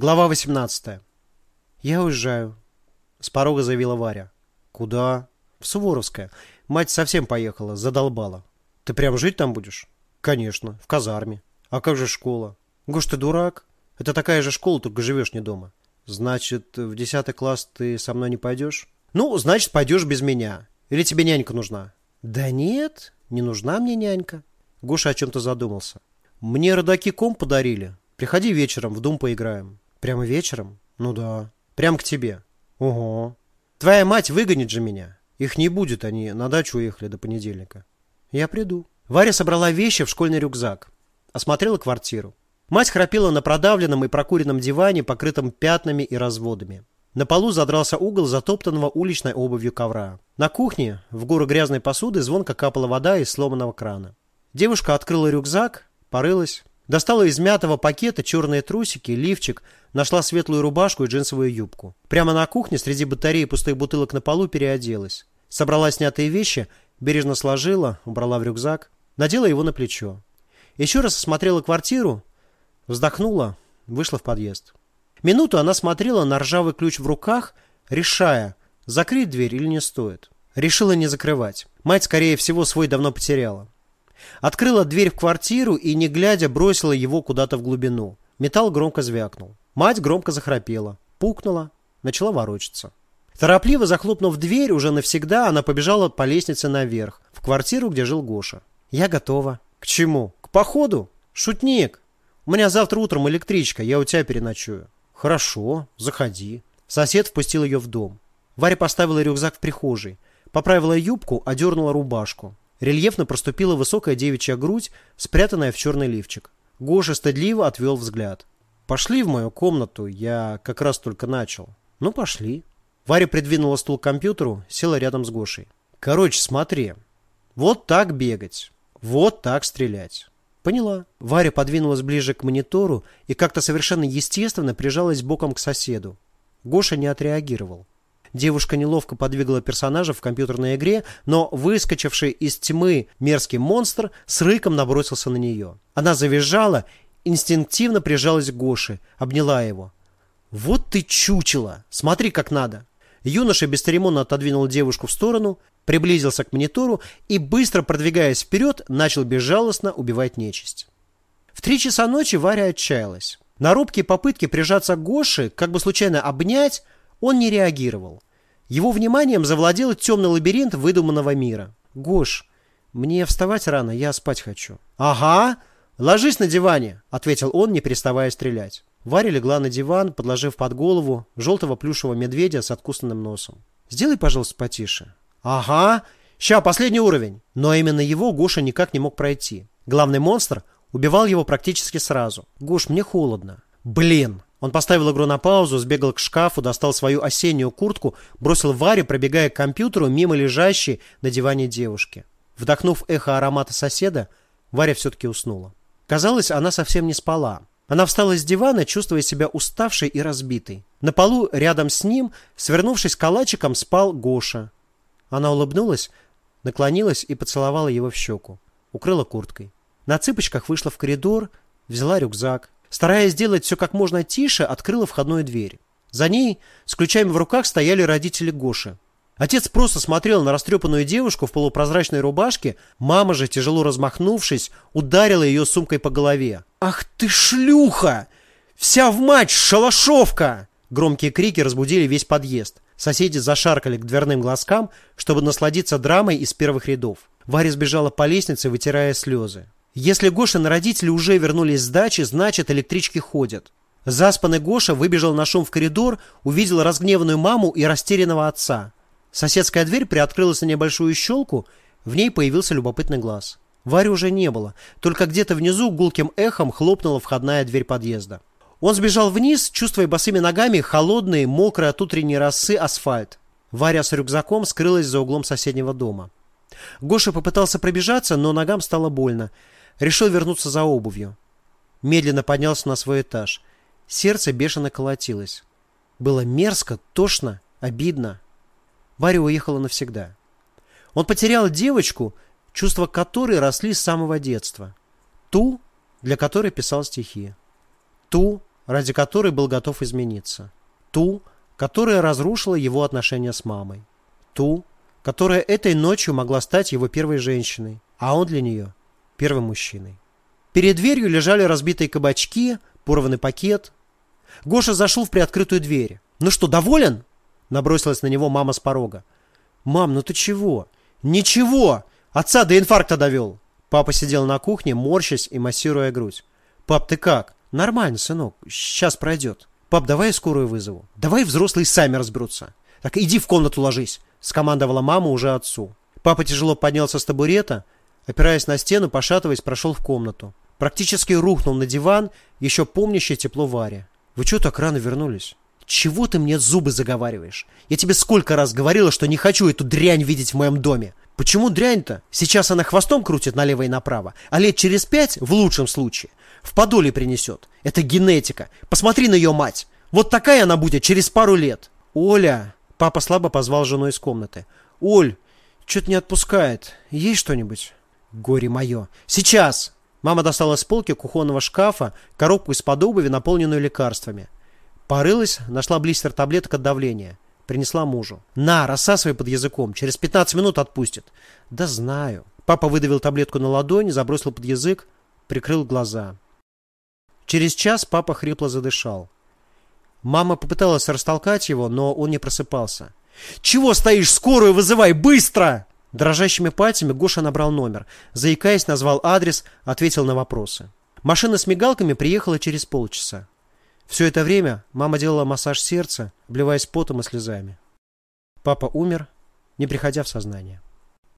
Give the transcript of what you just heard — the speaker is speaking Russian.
Глава 18. Я уезжаю. С порога заявила Варя. Куда? В Суворовское. Мать совсем поехала, задолбала. Ты прям жить там будешь? Конечно, в казарме. А как же школа? Гош, ты дурак? Это такая же школа, только живешь не дома. Значит, в десятый класс ты со мной не пойдешь? Ну, значит, пойдешь без меня. Или тебе нянька нужна? Да нет, не нужна мне нянька. Гоша о чем-то задумался. Мне родаки комп подарили. Приходи вечером, в дом поиграем. Прямо вечером? Ну да. Прям к тебе. Ого. Твоя мать выгонит же меня. Их не будет, они на дачу уехали до понедельника. Я приду. Варя собрала вещи в школьный рюкзак. Осмотрела квартиру. Мать храпела на продавленном и прокуренном диване, покрытом пятнами и разводами. На полу задрался угол затоптанного уличной обувью ковра. На кухне, в гору грязной посуды, звонко капала вода из сломанного крана. Девушка открыла рюкзак, порылась, Достала из мятого пакета черные трусики, лифчик, нашла светлую рубашку и джинсовую юбку. Прямо на кухне среди батареи пустых бутылок на полу переоделась. Собрала снятые вещи, бережно сложила, убрала в рюкзак, надела его на плечо. Еще раз осмотрела квартиру, вздохнула, вышла в подъезд. Минуту она смотрела на ржавый ключ в руках, решая, закрыть дверь или не стоит. Решила не закрывать. Мать, скорее всего, свой давно потеряла. Открыла дверь в квартиру и, не глядя, бросила его куда-то в глубину. Металл громко звякнул. Мать громко захрапела. Пукнула. Начала ворочаться. Торопливо захлопнув дверь, уже навсегда она побежала по лестнице наверх, в квартиру, где жил Гоша. «Я готова». «К чему? К походу? Шутник. У меня завтра утром электричка, я у тебя переночую». «Хорошо, заходи». Сосед впустил ее в дом. Варя поставила рюкзак в прихожей, поправила юбку, одернула рубашку. Рельефно проступила высокая девичья грудь, спрятанная в черный лифчик. Гоша стыдливо отвел взгляд. «Пошли в мою комнату, я как раз только начал». «Ну, пошли». Варя придвинула стул к компьютеру, села рядом с Гошей. «Короче, смотри. Вот так бегать. Вот так стрелять». «Поняла». Варя подвинулась ближе к монитору и как-то совершенно естественно прижалась боком к соседу. Гоша не отреагировал. Девушка неловко подвигала персонажа в компьютерной игре, но выскочивший из тьмы мерзкий монстр с рыком набросился на нее. Она завизжала, инстинктивно прижалась к Гоше, обняла его. «Вот ты чучело! Смотри, как надо!» Юноша бесцеремонно отодвинул девушку в сторону, приблизился к монитору и, быстро продвигаясь вперед, начал безжалостно убивать нечисть. В три часа ночи Варя отчаялась. На робкие попытки прижаться к Гоше, как бы случайно обнять, он не реагировал. Его вниманием завладел темный лабиринт выдуманного мира. «Гош, мне вставать рано, я спать хочу». «Ага, ложись на диване», — ответил он, не переставая стрелять. Варя легла на диван, подложив под голову желтого плюшевого медведя с откусанным носом. «Сделай, пожалуйста, потише». «Ага, ща, последний уровень». Но именно его Гоша никак не мог пройти. Главный монстр убивал его практически сразу. «Гош, мне холодно». «Блин!» Он поставил игру на паузу, сбегал к шкафу, достал свою осеннюю куртку, бросил Варе, пробегая к компьютеру мимо лежащей на диване девушки. Вдохнув эхо аромата соседа, Варя все-таки уснула. Казалось, она совсем не спала. Она встала с дивана, чувствуя себя уставшей и разбитой. На полу рядом с ним, свернувшись калачиком, спал Гоша. Она улыбнулась, наклонилась и поцеловала его в щеку. Укрыла курткой. На цыпочках вышла в коридор, взяла рюкзак, Стараясь сделать все как можно тише, открыла входную дверь. За ней с ключами в руках стояли родители Гоши. Отец просто смотрел на растрепанную девушку в полупрозрачной рубашке, мама же, тяжело размахнувшись, ударила ее сумкой по голове. «Ах ты шлюха! Вся в мать, шалашовка!» Громкие крики разбудили весь подъезд. Соседи зашаркали к дверным глазкам, чтобы насладиться драмой из первых рядов. Варя сбежала по лестнице, вытирая слезы. Если Гошин родители уже вернулись с дачи, значит электрички ходят. Заспанный Гоша выбежал на шум в коридор, увидел разгневанную маму и растерянного отца. Соседская дверь приоткрылась на небольшую щелку, в ней появился любопытный глаз. Вари уже не было, только где-то внизу гулким эхом хлопнула входная дверь подъезда. Он сбежал вниз, чувствуя босыми ногами холодный, мокрый от утренней росы асфальт. Варя с рюкзаком скрылась за углом соседнего дома. Гоша попытался пробежаться, но ногам стало больно. Решил вернуться за обувью. Медленно поднялся на свой этаж. Сердце бешено колотилось. Было мерзко, тошно, обидно. Варя уехала навсегда. Он потерял девочку, чувства которой росли с самого детства. Ту, для которой писал стихи. Ту, ради которой был готов измениться. Ту, которая разрушила его отношения с мамой. Ту, которая этой ночью могла стать его первой женщиной, а он для нее первым мужчиной. Перед дверью лежали разбитые кабачки, порванный пакет. Гоша зашел в приоткрытую дверь. «Ну что, доволен?» Набросилась на него мама с порога. «Мам, ну ты чего?» «Ничего! Отца до инфаркта довел!» Папа сидел на кухне, морщась и массируя грудь. «Пап, ты как?» «Нормально, сынок. Сейчас пройдет». «Пап, давай скорую вызову». «Давай взрослые сами разберутся». «Так иди в комнату ложись», — скомандовала мама уже отцу. Папа тяжело поднялся с табурета, опираясь на стену, пошатываясь, прошел в комнату. Практически рухнул на диван, еще помнящий тепло Варя. «Вы что так рано вернулись?» «Чего ты мне зубы заговариваешь? Я тебе сколько раз говорила, что не хочу эту дрянь видеть в моем доме. Почему дрянь-то? Сейчас она хвостом крутит налево и направо, а лет через пять, в лучшем случае, в подоле принесет. Это генетика. Посмотри на ее мать. Вот такая она будет через пару лет. Оля. Папа слабо позвал жену из комнаты. Оль, что-то не отпускает. Есть что-нибудь? Горе мое. Сейчас. Мама достала с полки кухонного шкафа коробку из-под обуви, наполненную лекарствами. Порылась, нашла блистер таблеток от давления. Принесла мужу. На, рассасывай под языком. Через 15 минут отпустит. Да знаю. Папа выдавил таблетку на ладонь, забросил под язык, прикрыл глаза. Через час папа хрипло задышал. Мама попыталась растолкать его, но он не просыпался. «Чего стоишь? Скорую вызывай! Быстро!» Дрожащими пальцами Гоша набрал номер. Заикаясь, назвал адрес, ответил на вопросы. Машина с мигалками приехала через полчаса. Все это время мама делала массаж сердца, обливаясь потом и слезами. Папа умер, не приходя в сознание.